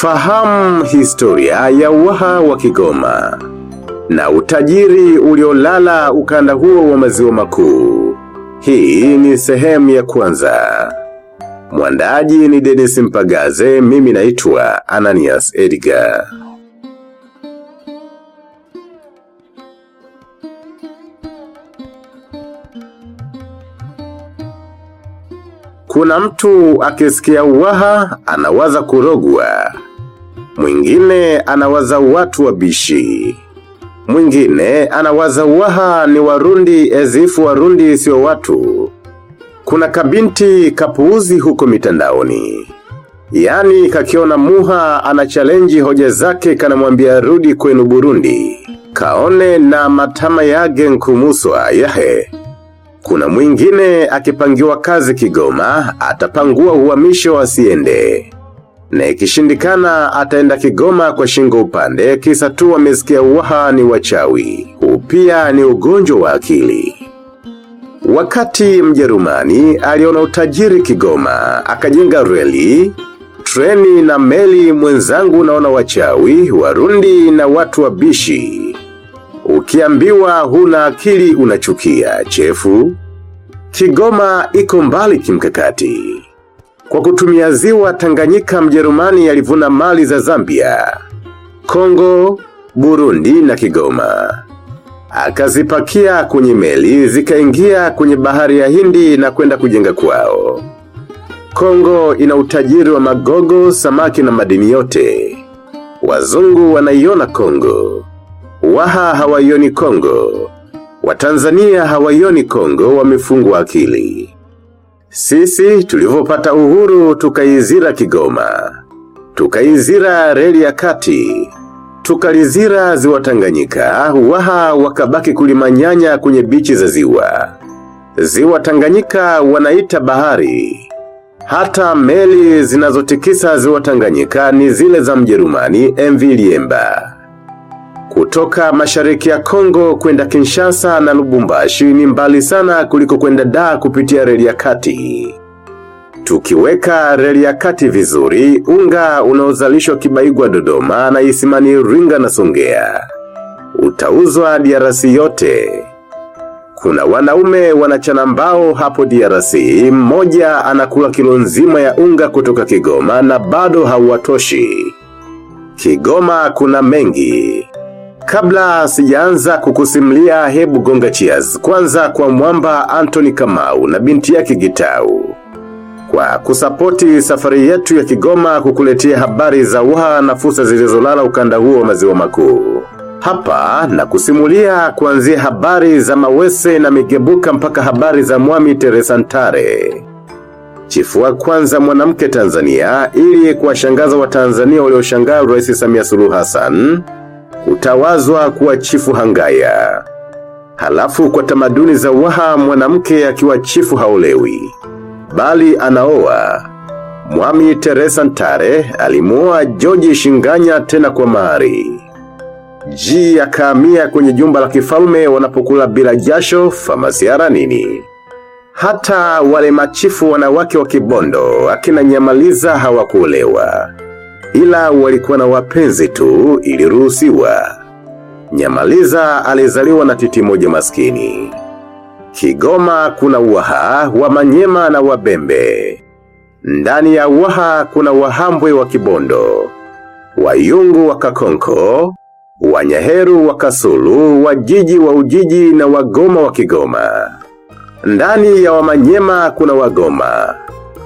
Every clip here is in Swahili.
Fahamu historia ya Waha wa Kigoma na utajiri uliolala ukanda huo wa maziwa makuu. Hii ni sehemu ya kwanza. Mwandaji ni Dennis Mpagaze, mimi naitwa Ananias Edgar. Kuna mtu akisikia uwaha, anawaza kurogwa. Mwingine anawaza watu wabishi. Mwingine anawaza Waha ni Warundi ezifu Warundi sio watu. Kuna kabinti kapuuzi huko mitandaoni. Yani kakiona muha ana chalenji hoja zake kanamwambia rudi kwenu Burundi. Kaone na matama yage nkumuswa yahe. Kuna mwingine akipangiwa kazi Kigoma, atapangua uhamisho asiende. Na ikishindikana ataenda Kigoma kwa shingo upande, kisa tu wamesikia Waha ni wachawi. Upia pia ni ugonjwa wa akili. Wakati Mjerumani aliona utajiri Kigoma, akajenga reli, treni na meli mwenzangu naona wachawi, warundi na watu wabishi. Ukiambiwa huna akili unachukia, chefu. Kigoma iko mbali kimkakati. Kwa kutumia ziwa Tanganyika Mjerumani yalivuna mali za Zambia, Kongo, Burundi na Kigoma. Akazipakia kwenye meli zikaingia kwenye bahari ya Hindi na kwenda kujenga kwao. Kongo ina utajiri wa magogo, samaki na madini yote. Wazungu wanaiona Kongo. Waha hawaioni Kongo. Watanzania hawaioni Kongo wamefungwa akili. Sisi tulivyopata uhuru tukaizira Kigoma. Tukaizira reli ya kati. Tukalizira ziwa Tanganyika, waha wakabaki kulimanyanya kwenye bichi za ziwa. Ziwa Tanganyika wanaita bahari. Hata meli zinazotikisa ziwa Tanganyika ni zile za Mjerumani MV Liemba. Kutoka mashariki ya Kongo kwenda Kinshasa na Lubumbashi ni mbali sana kuliko kwenda daa kupitia reli ya kati. Tukiweka reli ya kati vizuri, unga unaozalishwa kibaigwa Dodoma na Isimani Ringa na Songea. Utauzwa DRC yote. Kuna wanaume wanachana mbao hapo DRC, mmoja anakula kilo nzima ya unga kutoka Kigoma na bado hauwatoshi. Kigoma kuna mengi. Kabla sijaanza kukusimlia hebu gonga cheers kwanza kwa mwamba Anthony Kamau na binti yake Gitau. Kwa kusapoti safari yetu ya Kigoma kukuletea habari za uha na fursa zilizolala ukanda huo wa maziwa makuu. Hapa na kusimulia kuanzia habari za Mawese na Migebuka mpaka habari za Mwami Teresa Ntare. Chifu wa kwanza mwanamke Tanzania ili kuwashangaza wa Tanzania walioshangaa Rais Samia Suluhu Hassan utawazwa kuwa chifu hangaya. Halafu kwa tamaduni za Waha mwanamke akiwa chifu haolewi, bali anaoa. Mwami Teresa Ntare alimuoa joji Shinganya tena kwa mahari. Ji akahamia kwenye jumba la kifalme wanapokula bila jasho famasiara nini. Hata wale machifu wanawake wa kibondo akina nyamaliza hawakuolewa. Ila walikuwa na wapenzi tu iliruhusiwa. Nyamaliza alizaliwa na titi moja maskini. Kigoma kuna waha, wa manyema na wabembe. Ndani ya waha kuna wahambwe wa kibondo. Wayungu wa kakonko, wanyaheru wa kasulu, wajiji wa ujiji na wagoma wa kigoma. Ndani ya wamanyema kuna wagoma,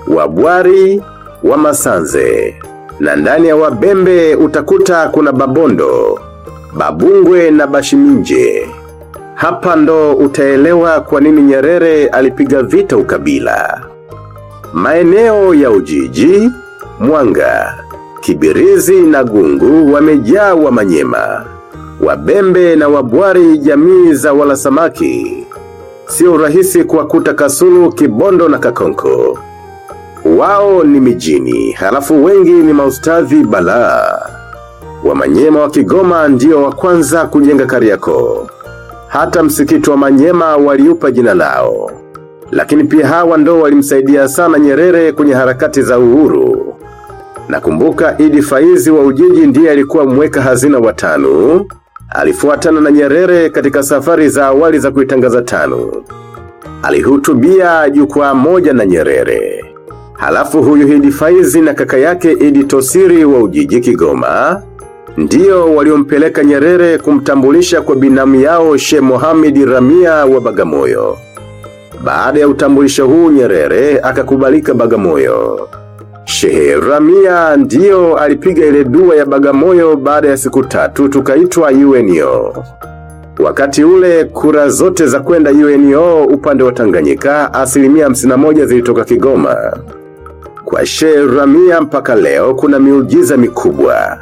wabwari, wa masanze. Na ndani ya wabembe utakuta kuna babondo, babungwe na bashiminje. Hapa ndo utaelewa kwa nini Nyerere alipiga vita ukabila. Maeneo ya Ujiji, Mwanga, Kibirizi na Gungu wamejaa wa manyema. Wabembe na wabwari jamii za wala samaki. Sio rahisi kuwakuta Kasulu, Kibondo na Kakonko. Wao ni mijini, halafu wengi ni maustadhi balaa. Wamanyema wa Kigoma ndio wa kwanza kujenga Kariakoo. Hata msikiti wa Manyema waliupa jina lao. Lakini pia hawa ndo walimsaidia sana Nyerere kwenye harakati za uhuru. Nakumbuka Idi Faizi wa Ujiji ndiye alikuwa mweka hazina wa tano, alifuatana na Nyerere katika safari za awali za kuitangaza TANU. Alihutubia jukwaa moja na Nyerere. Halafu huyu hindi Faizi na kaka yake Idi Tosiri wa Ujiji Kigoma, Ndiyo waliompeleka Nyerere kumtambulisha kwa binamu yao She Mohamed Ramia wa Bagamoyo. Baada ya utambulisho huu Nyerere akakubalika Bagamoyo. Shehe Ramia ndiyo alipiga ile dua ya Bagamoyo baada ya siku tatu tukaitwa UNO. Wakati ule kura zote za kwenda UNO upande wa Tanganyika asilimia 51 zilitoka Kigoma. Kwa Sheramia mpaka leo kuna miujiza mikubwa.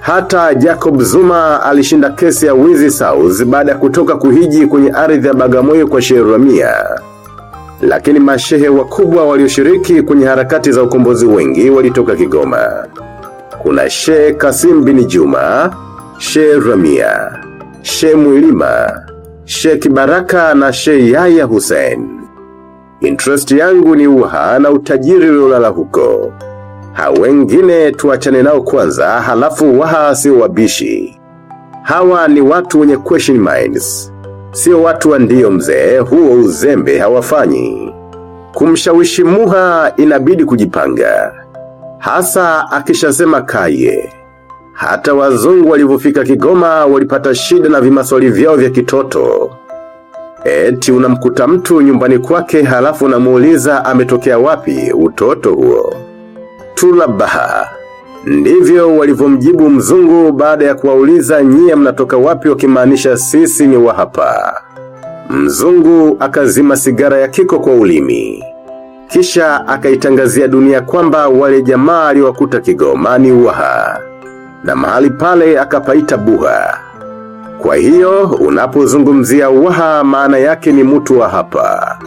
Hata Jacob Zuma alishinda kesi ya wizi South baada ya kutoka kuhiji kwenye ardhi ya Bagamoyo kwa Sheramia. Lakini mashehe wakubwa walioshiriki kwenye harakati za ukombozi wengi walitoka Kigoma. Kuna Sheikh Kasim bin Juma, Sheikh Ramia, Sheikh Mwilima, Sheikh Baraka na Sheikh Yahya Hussein. Interest yangu ni uha na utajiri uliolala huko. Hawengine tuachane nao kwanza halafu waha sio wabishi. Hawa ni watu wenye question minds. Sio watu wa ndio mzee, huo uzembe hawafanyi. Kumshawishi muha inabidi kujipanga. Hasa akishasema kaye. Hata wazungu walivyofika Kigoma walipata shida na vimaswali vyao vya kitoto. Eti unamkuta mtu nyumbani kwake halafu unamuuliza ametokea wapi utoto huo. Tulabaha. Ndivyo walivyomjibu mzungu baada ya kuwauliza nyie mnatoka wapi wakimaanisha sisi ni wa hapa. Mzungu akazima sigara ya kiko kwa ulimi. Kisha akaitangazia dunia kwamba wale jamaa aliwakuta Kigoma ni waha. Na mahali pale akapaita buha. Kwa hiyo unapozungumzia waha maana yake ni mtu wa hapa.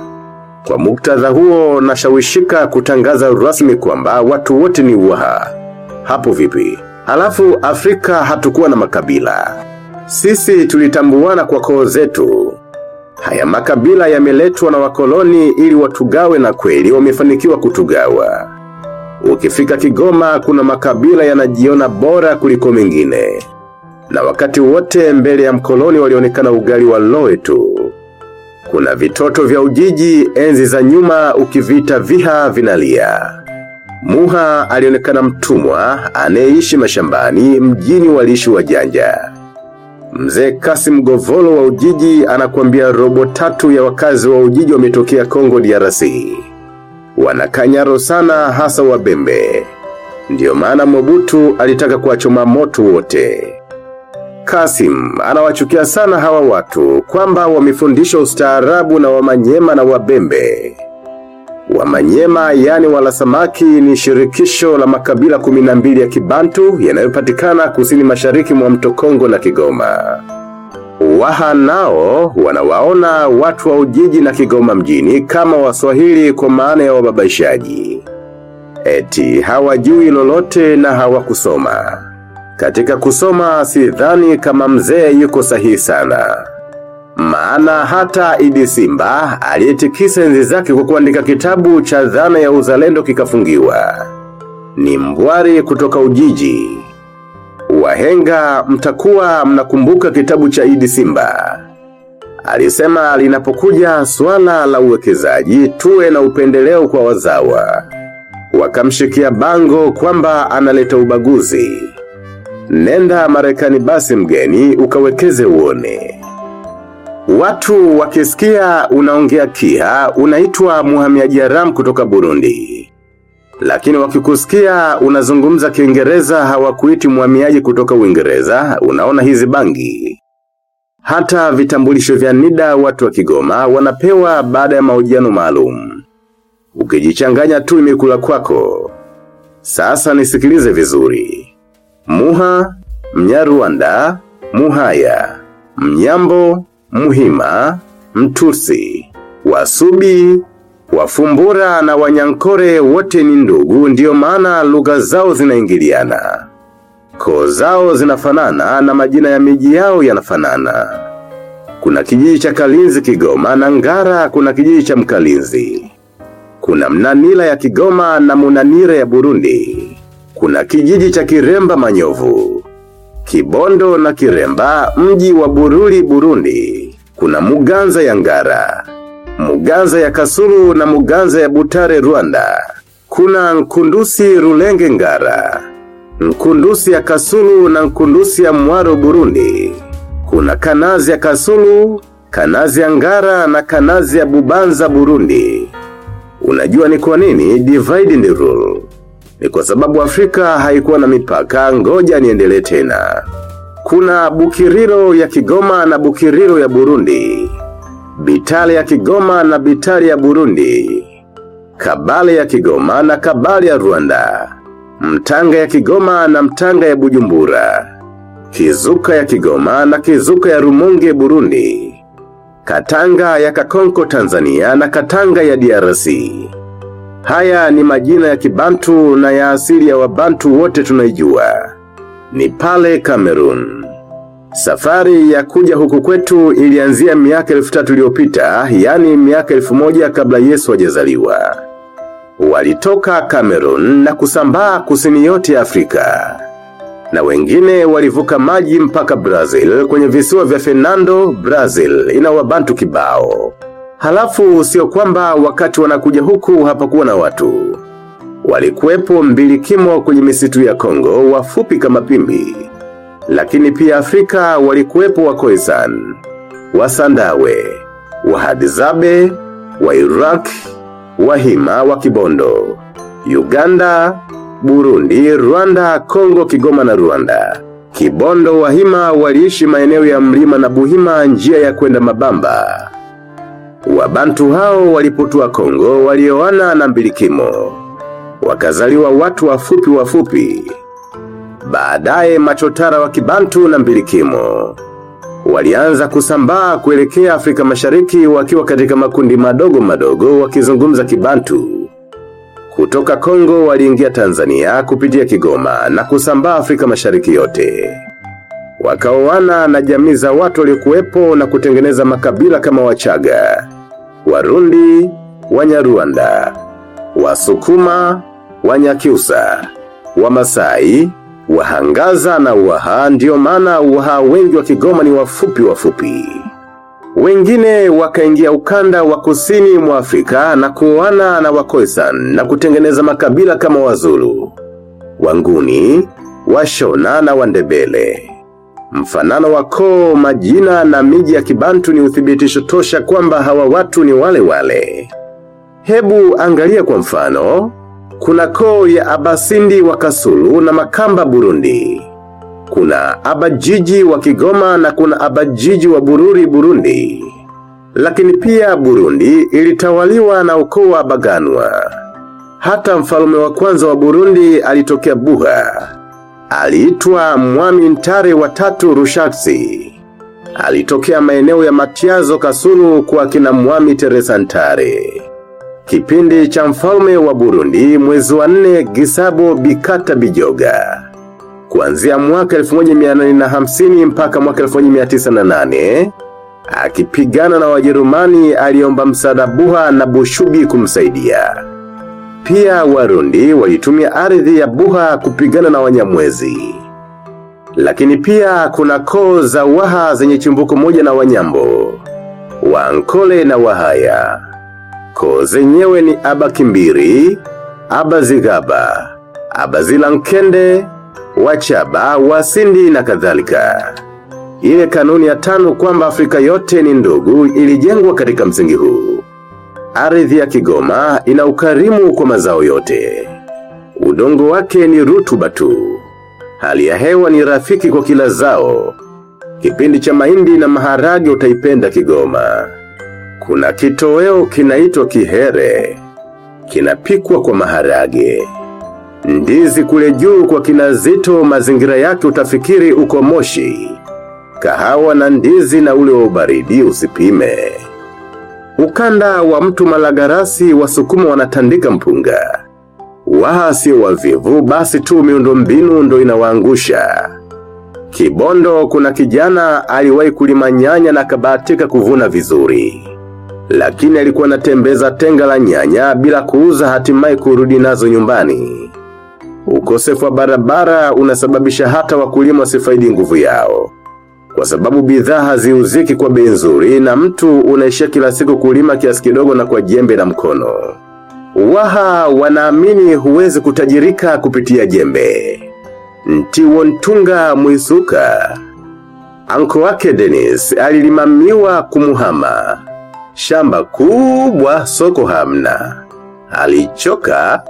Kwa muktadha huo nashawishika kutangaza rasmi kwamba watu wote ni waha. Hapo vipi? Halafu Afrika hatukuwa na makabila. Sisi tulitambuana kwa koo zetu. Haya makabila yameletwa na wakoloni ili watugawe na kweli wamefanikiwa kutugawa. Ukifika Kigoma kuna makabila yanajiona bora kuliko mengine. Na wakati wote mbele ya mkoloni walionekana ugali wa loe tu. Kuna vitoto vya ujiji enzi za nyuma ukivita viha vinalia. Muha alionekana mtumwa, anayeishi mashambani, mjini waliishi wajanja. Mzee Kasim Govolo wa Ujiji anakuambia robo tatu ya wakazi wa Ujiji wametokea Kongo DRC. Wanakanyaro sana hasa wabembe. Ndiyo maana Mobutu alitaka kuwachoma moto wote. Kasim anawachukia sana hawa watu kwamba wamefundisha ustaarabu na wamanyema na wabembe. Wamanyema yani wala samaki ni shirikisho la makabila 12 ya kibantu yanayopatikana kusini mashariki mwa mto Kongo na Kigoma. Waha nao wanawaona watu wa ujiji na Kigoma mjini kama waswahili kwa maana ya wababaishaji. Eti hawajui lolote na hawakusoma. Katika kusoma sidhani kama mzee yuko sahihi sana. Maana hata Idi Simba aliyetikisa enzi zake kwa kuandika kitabu cha dhana ya uzalendo kikafungiwa. Ni mbwari kutoka Ujiji. Wahenga mtakuwa mnakumbuka kitabu cha Idi Simba. Alisema linapokuja swala la uwekezaji tuwe na upendeleo kwa wazawa. Wakamshikia bango kwamba analeta ubaguzi. Nenda Marekani basi mgeni ukawekeze uone. Watu wakisikia unaongea kiha unaitwa muhamiaji haramu kutoka Burundi. Lakini wakikusikia unazungumza kiingereza hawakuiti muhamiaji kutoka Uingereza, unaona hizi bangi. Hata vitambulisho vya NIDA watu wa Kigoma wanapewa baada ya mahojiano maalum. Ukijichanganya tu imekula kwako. Sasa nisikilize vizuri. Muha, Mnyarwanda, Muhaya, Mnyambo, Muhima, Mtusi, Wasubi, Wafumbura na Wanyankore wote ni ndugu ndio maana lugha zao zinaingiliana. Koo zao zinafanana na majina ya miji yao yanafanana. Kuna kijiji cha Kalinzi Kigoma na Ngara kuna kijiji cha Mkalinzi. Kuna mnanila ya Kigoma na munanira ya Burundi. Kuna kijiji cha Kiremba Manyovu. Kibondo na Kiremba mji wa Bururi Burundi. Kuna Muganza ya Ngara. Muganza ya Kasulu na Muganza ya Butare Rwanda. Kuna Nkundusi Rulenge Ngara. Nkundusi ya Kasulu na Nkundusi ya Mwaro Burundi. Kuna Kanazi ya Kasulu, Kanazi ya Ngara na Kanazi ya Bubanza Burundi. Unajua ni kwa nini divide and rule? Ni kwa sababu Afrika haikuwa na mipaka ngoja niendelee tena. Kuna Bukiriro ya Kigoma na Bukiriro ya Burundi. Bitale ya Kigoma na Bitale ya Burundi. Kabale ya Kigoma na Kabale ya Rwanda. Mtanga ya Kigoma na Mtanga ya Bujumbura. Kizuka ya Kigoma na Kizuka ya Rumonge Burundi. Katanga ya Kakonko Tanzania na Katanga ya DRC. Haya ni majina ya kibantu na ya asili ya wabantu wote tunaijua. Ni pale Cameroon. Safari ya kuja huku kwetu ilianzia miaka elfu tatu iliyopita, yani miaka elfu moja kabla Yesu hajazaliwa. Walitoka Cameroon na kusambaa kusini yote ya Afrika. Na wengine walivuka maji mpaka Brazil kwenye visiwa vya Fernando, Brazil ina wabantu kibao. Halafu sio kwamba wakati wanakuja huku hapakuwa na watu. Walikuwepo mbilikimo kwenye misitu ya Kongo wafupi kama pimbi. Lakini pia Afrika walikuwepo wa Khoisan, wa Sandawe, wa Iraq, wa Hima wa Kibondo, Uganda, Burundi, Rwanda, Kongo, Kigoma na Rwanda. Kibondo Wahima waliishi maeneo ya mlima na Buhima njia ya kwenda Mabamba. Wabantu hao walipotua Kongo walioana na mbilikimo. Wakazaliwa watu wafupi wafupi. Baadaye machotara wa kibantu na mbilikimo. Walianza kusambaa kuelekea Afrika mashariki wakiwa katika makundi madogo madogo wakizungumza kibantu. Kutoka Kongo waliingia Tanzania kupitia Kigoma na kusambaa Afrika mashariki yote. Wakaoana na jamii za watu waliokuwepo na kutengeneza makabila kama Wachaga, Warundi, Wanyarwanda, Wasukuma, Wanyakyusa, Wamasai, Wahangaza na Waha ndio maana Waha wengi wa Kigoma ni wafupi wafupi. Wengine wakaingia ukanda wa kusini mwa Afrika na kuoana na Wakoisan na kutengeneza makabila kama Wazulu, Wanguni, Washona na Wandebele. Mfanano wa koo, majina na miji ya kibantu ni uthibitisho tosha kwamba hawa watu ni wale wale. Hebu angalia kwa mfano, kuna koo ya Abasindi wa Kasulu na Makamba Burundi. Kuna Abajiji wa Kigoma na kuna Abajiji wa Bururi Burundi. Lakini pia Burundi ilitawaliwa na ukoo wa Baganwa. Hata mfalume wa kwanza wa Burundi alitokea Buha. Aliitwa Mwami Ntare wa tatu Rushatsi. Alitokea maeneo ya Matiazo Kasulu kwa kina Mwami Teresa Ntare. Kipindi cha mfalme wa Burundi mwezi wa nne Gisabo Bikata Bijoga. Kuanzia mwaka 1850 mpaka mwaka 1908, akipigana na Wajerumani aliomba msaada Buha na Bushubi kumsaidia. Pia Warundi walitumia ardhi ya Buha kupigana na Wanyamwezi. Lakini pia kuna koo za Waha zenye chimbuko moja na Wanyambo, Wankole na Wahaya. Koo zenyewe ni aba Abakimbiri, Abazigaba, Abazilankende, Wachaba, Wasindi na kadhalika. Ile kanuni ya tano kwamba Afrika yote ni ndugu ilijengwa katika msingi huu. Ardhi ya Kigoma ina ukarimu kwa mazao yote. Udongo wake ni rutuba tu. Hali ya hewa ni rafiki kwa kila zao. Kipindi cha mahindi na maharage utaipenda Kigoma. Kuna kitoweo kinaitwa kihere. Kinapikwa kwa maharage. Ndizi kule juu kwa kinazito mazingira yake utafikiri uko moshi. Kahawa na ndizi na ule wa ubaridi usipime. Ukanda wa mtu malagarasi wasukuma wanatandika mpunga. Waha sio wavivu basi tu miundo mbinu ndo inawaangusha. Kibondo kuna kijana aliwahi kulima nyanya na kabatika kuvuna vizuri. Lakini alikuwa anatembeza tenga la nyanya bila kuuza hatimaye kurudi nazo nyumbani. Ukosefu wa barabara unasababisha hata wakulima wasifaidi nguvu yao. Kwa sababu bidhaa haziuziki kwa bei nzuri na mtu unaishia kila siku kulima kiasi kidogo na kwa jembe na mkono. Waha wanaamini huwezi kutajirika kupitia jembe. Ntiwontunga mwisuka. Anko wake Dennis alilimamiwa kumuhama. Shamba kubwa soko hamna. Alichoka,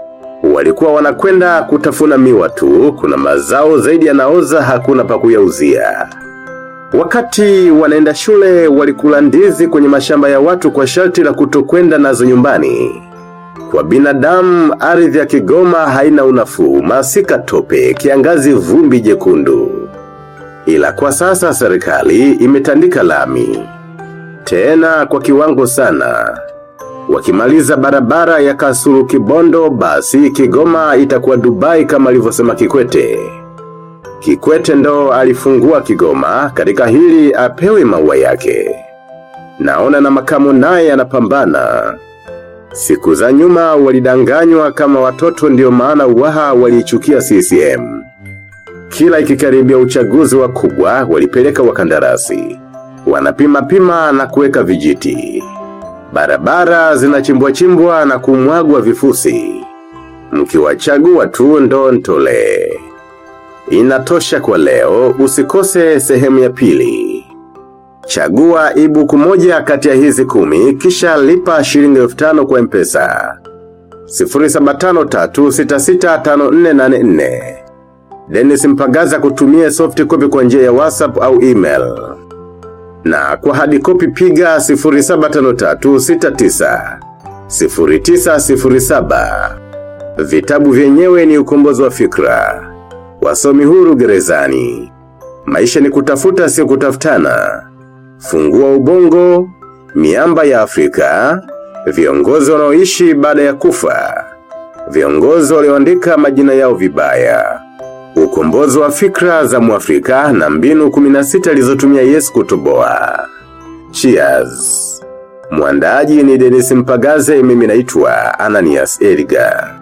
walikuwa wanakwenda kutafuna miwa tu, kuna mazao zaidi yanaoza hakuna pa kuyauzia. Wakati wanaenda shule walikula ndizi kwenye mashamba ya watu kwa sharti la kutokwenda nazo nyumbani. Kwa binadamu, ardhi ya Kigoma haina unafuu, masika tope, kiangazi vumbi jekundu. Ila kwa sasa serikali imetandika lami. Tena kwa kiwango sana. Wakimaliza barabara ya Kasulu kibondo basi Kigoma itakuwa Dubai kama alivyosema Kikwete. Kikwete ndo alifungua Kigoma katika hili apewe maua yake. Naona na makamu naye anapambana. Siku za nyuma walidanganywa kama watoto ndio maana uwaha waliichukia CCM. Kila ikikaribia uchaguzi wa kubwa walipeleka wakandarasi. Wanapima pima na kuweka vijiti. Barabara zinachimbwa chimbwa na kumwagwa vifusi. Mkiwachagua tu ndo ntole. Inatosha kwa leo usikose sehemu ya pili. Chagua ibuku moja kati ya hizi kumi kisha lipa shilingi elfu tano kwa mpesa. 0753665484 Dennis Mpagaza kutumia soft copy kwa njia ya WhatsApp au email. Na kwa hadi copy piga 075369 0907. Vitabu vyenyewe ni ukombozi wa fikra. Wasomi huru gerezani. Maisha ni kutafuta sio kutafutana. Fungua ubongo, miamba ya Afrika, viongozi wanaoishi baada ya kufa. Viongozi walioandika majina yao vibaya. Ukombozi wa fikra za Mwafrika na mbinu 16 alizotumia Yesu kutoboa. Cheers. Mwandaji ni Dennis Mpagaze mimi naitwa Ananias Edgar.